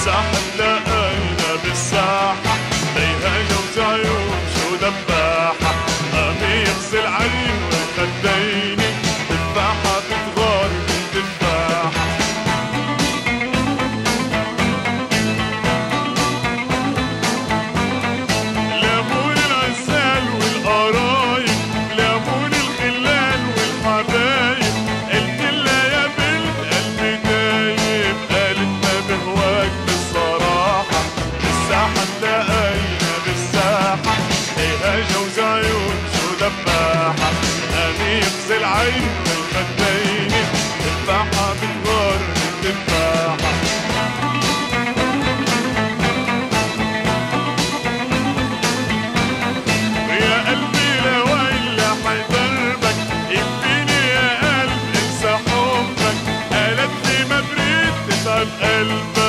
suffer. العين والخدين تفاحة بتغار تفاحة يا قلبي لو إلا حيضربك اديني يا قلب انسى حبك. قالت لي ما بريد تتعب قلبك